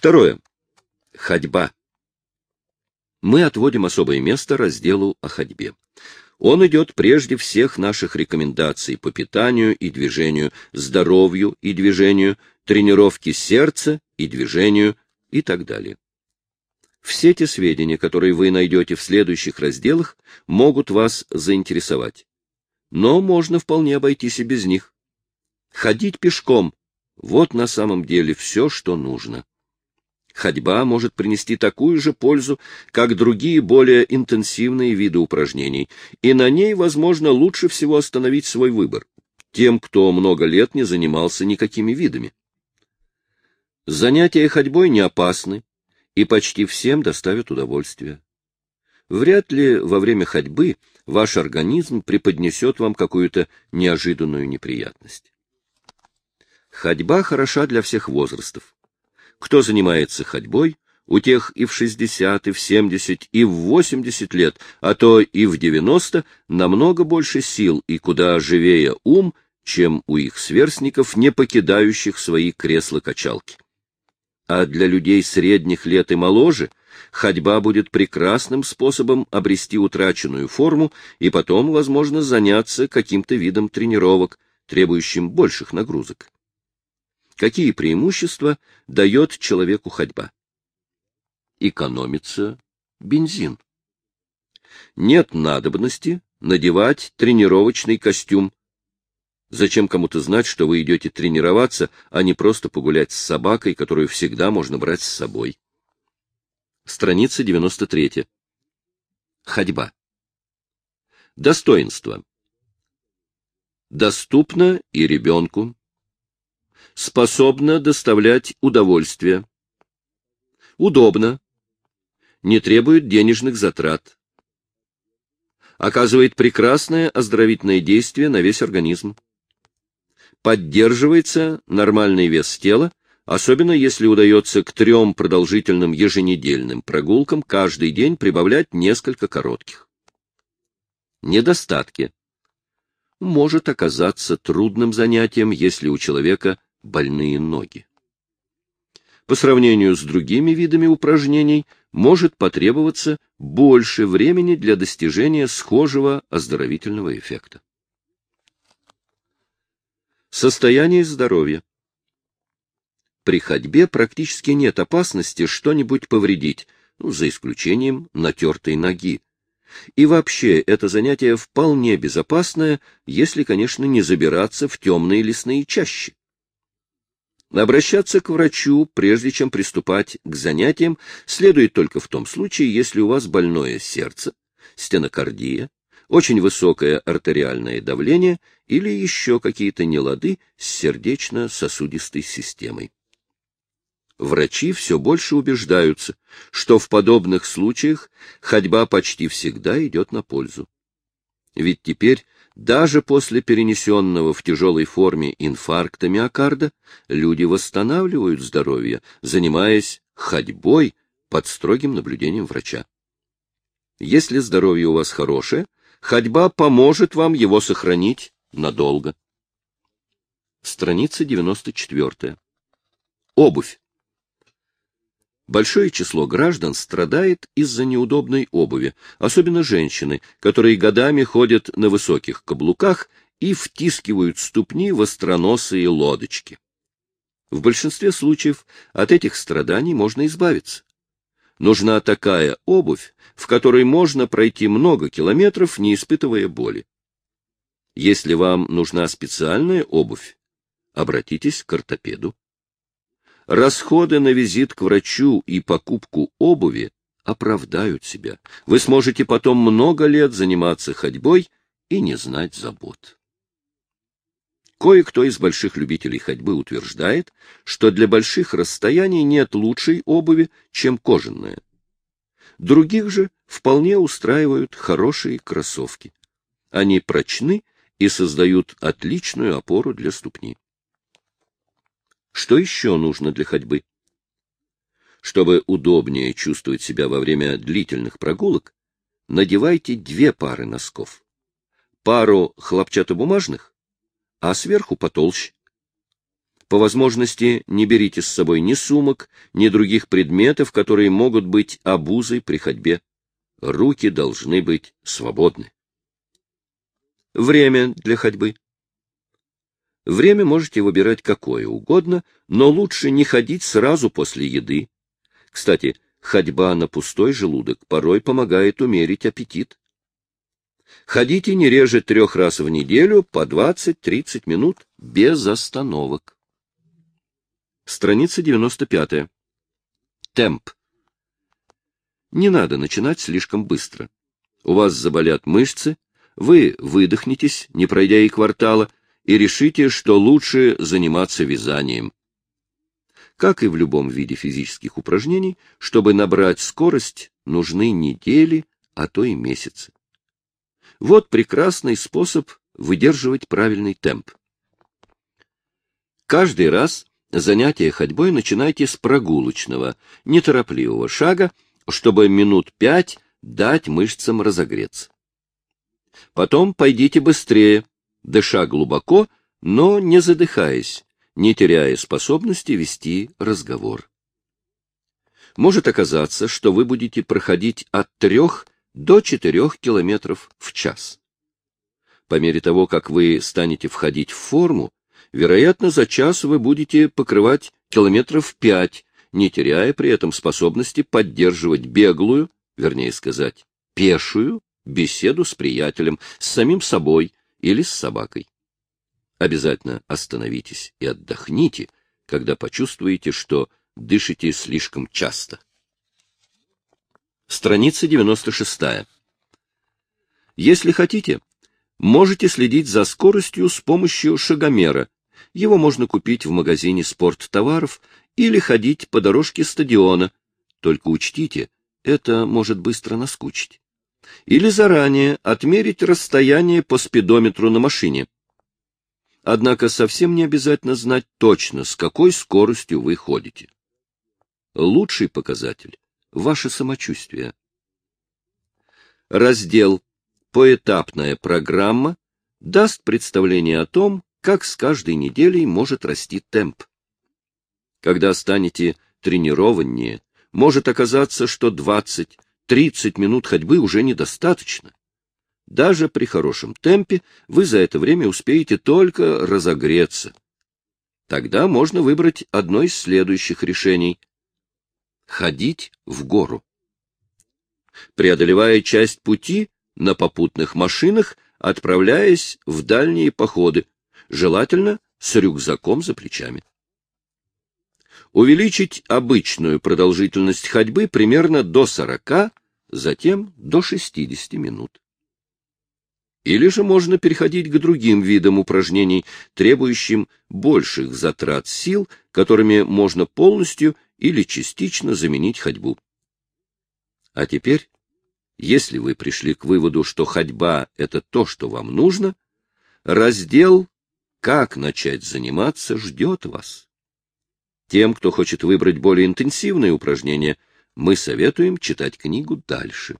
Второе. Ходьба. Мы отводим особое место разделу о ходьбе. Он идет прежде всех наших рекомендаций по питанию и движению, здоровью и движению, тренировке сердца и движению и так далее. Все те сведения, которые вы найдете в следующих разделах, могут вас заинтересовать. Но можно вполне обойтись и без них. Ходить пешком — вот на самом деле все, что нужно. Ходьба может принести такую же пользу, как другие более интенсивные виды упражнений, и на ней, возможно, лучше всего остановить свой выбор тем, кто много лет не занимался никакими видами. Занятия ходьбой не опасны и почти всем доставят удовольствие. Вряд ли во время ходьбы ваш организм преподнесет вам какую-то неожиданную неприятность. Ходьба хороша для всех возрастов. Кто занимается ходьбой, у тех и в 60, и в 70, и в 80 лет, а то и в 90, намного больше сил и куда живее ум, чем у их сверстников, не покидающих свои кресла-качалки. А для людей средних лет и моложе ходьба будет прекрасным способом обрести утраченную форму и потом, возможно, заняться каким-то видом тренировок, требующим больших нагрузок. Какие преимущества дает человеку ходьба? Экономится бензин. Нет надобности надевать тренировочный костюм. Зачем кому-то знать, что вы идете тренироваться, а не просто погулять с собакой, которую всегда можно брать с собой? Страница 93. Ходьба. Достоинство. Доступно и ребенку, способна доставлять удовольствие. Удобно. Не требует денежных затрат. Оказывает прекрасное оздоровительное действие на весь организм. Поддерживается нормальный вес тела, особенно если удается к трем продолжительным еженедельным прогулкам каждый день прибавлять несколько коротких. Недостатки. Может оказаться трудным занятием, если у человека больные ноги. По сравнению с другими видами упражнений может потребоваться больше времени для достижения схожего оздоровительного эффекта. Состояние здоровья. При ходьбе практически нет опасности что-нибудь повредить, ну, за исключением натертой ноги. И вообще это занятие вполне безопасное, если, конечно, не забираться в темные лесные чащи. Обращаться к врачу, прежде чем приступать к занятиям, следует только в том случае, если у вас больное сердце, стенокардия, очень высокое артериальное давление или еще какие-то нелады с сердечно-сосудистой системой. Врачи все больше убеждаются, что в подобных случаях ходьба почти всегда идет на пользу. Ведь теперь даже после перенесенного в тяжелой форме инфаркта миокарда люди восстанавливают здоровье, занимаясь ходьбой под строгим наблюдением врача. Если здоровье у вас хорошее, ходьба поможет вам его сохранить надолго. Страница 94. Обувь. Большое число граждан страдает из-за неудобной обуви, особенно женщины, которые годами ходят на высоких каблуках и втискивают ступни в остроносые лодочки. В большинстве случаев от этих страданий можно избавиться. Нужна такая обувь, в которой можно пройти много километров, не испытывая боли. Если вам нужна специальная обувь, обратитесь к ортопеду. Расходы на визит к врачу и покупку обуви оправдают себя. Вы сможете потом много лет заниматься ходьбой и не знать забот. Кое-кто из больших любителей ходьбы утверждает, что для больших расстояний нет лучшей обуви, чем кожаная. Других же вполне устраивают хорошие кроссовки. Они прочны и создают отличную опору для ступни. Что еще нужно для ходьбы? Чтобы удобнее чувствовать себя во время длительных прогулок, надевайте две пары носков. Пару хлопчатобумажных, а сверху потолще. По возможности не берите с собой ни сумок, ни других предметов, которые могут быть обузой при ходьбе. Руки должны быть свободны. Время для ходьбы. Время можете выбирать какое угодно, но лучше не ходить сразу после еды. Кстати, ходьба на пустой желудок порой помогает умерить аппетит. Ходите не реже трех раз в неделю по 20-30 минут без остановок. Страница 95. Темп. Не надо начинать слишком быстро. У вас заболят мышцы, вы выдохнетесь, не пройдя и квартала, и решите, что лучше заниматься вязанием. Как и в любом виде физических упражнений, чтобы набрать скорость, нужны недели, а то и месяцы. Вот прекрасный способ выдерживать правильный темп. Каждый раз занятие ходьбой начинайте с прогулочного, неторопливого шага, чтобы минут пять дать мышцам разогреться. Потом пойдите быстрее, дыша глубоко, но не задыхаясь, не теряя способности вести разговор. Может оказаться, что вы будете проходить от трех до четырех километров в час. По мере того, как вы станете входить в форму, вероятно, за час вы будете покрывать километров пять, не теряя при этом способности поддерживать беглую, вернее сказать, пешую беседу с приятелем, с самим собой или с собакой. Обязательно остановитесь и отдохните, когда почувствуете, что дышите слишком часто. Страница 96. Если хотите, можете следить за скоростью с помощью шагомера. Его можно купить в магазине спорттоваров или ходить по дорожке стадиона. Только учтите, это может быстро наскучить. Или заранее отмерить расстояние по спидометру на машине. Однако совсем не обязательно знать точно, с какой скоростью вы ходите. Лучший показатель — ваше самочувствие. Раздел «Поэтапная программа» даст представление о том, как с каждой неделей может расти темп. Когда станете тренированнее, может оказаться, что 20-30 минут ходьбы уже недостаточно. Даже при хорошем темпе вы за это время успеете только разогреться. Тогда можно выбрать одно из следующих решений — ходить в гору. Преодолевая часть пути на попутных машинах, отправляясь в дальние походы, желательно с рюкзаком за плечами увеличить обычную продолжительность ходьбы примерно до 40, затем до 60 минут. Или же можно переходить к другим видам упражнений, требующим больших затрат сил, которыми можно полностью или частично заменить ходьбу. А теперь, если вы пришли к выводу, что ходьба — это то, что вам нужно, раздел «Как начать заниматься» ждет вас. Тем, кто хочет выбрать более интенсивные упражнения, мы советуем читать книгу дальше.